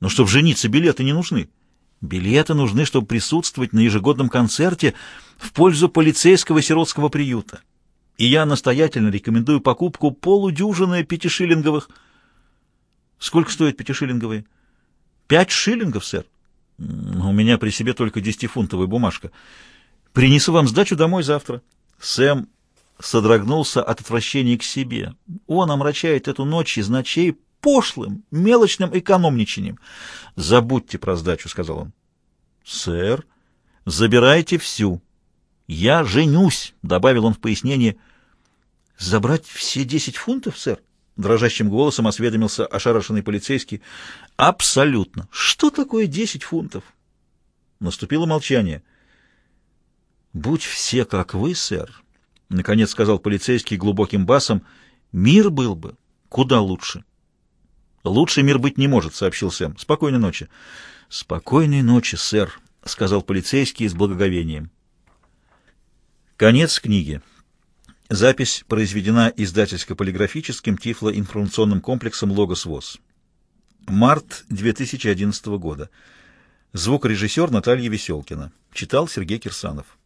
Но чтобы жениться, билеты не нужны. Билеты нужны, чтобы присутствовать на ежегодном концерте в пользу полицейского сиротского приюта. И я настоятельно рекомендую покупку полудюжины пятишиллинговых. Сколько стоят пятишиллинговые? Пять шиллингов, сэр. У меня при себе только десятифунтовая бумажка. Принесу вам сдачу домой завтра. Сэм содрогнулся от отвращения к себе. Он омрачает эту ночь из ночей пошлым, мелочным экономничанием. «Забудьте про сдачу», — сказал он. «Сэр, забирайте всю. Я женюсь», — добавил он в пояснение. «Забрать все десять фунтов, сэр?» — дрожащим голосом осведомился ошарашенный полицейский. «Абсолютно. Что такое десять фунтов?» Наступило молчание. «Будь все как вы, сэр», — наконец сказал полицейский глубоким басом, — «мир был бы куда лучше». «Лучше мир быть не может», — сообщил Сэм. «Спокойной ночи». «Спокойной ночи, сэр», — сказал полицейский с благоговением. Конец книги. Запись произведена издательско-полиграфическим тифлоинформационным комплексом «Логос ВОЗ». Март 2011 года. Звукорежиссер Наталья Веселкина. Читал Сергей Кирсанов.